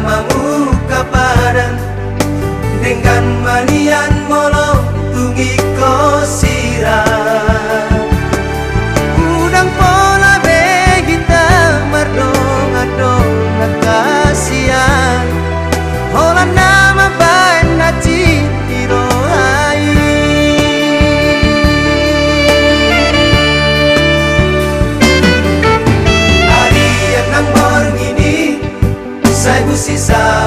namamu ke dengan menian circuncisar.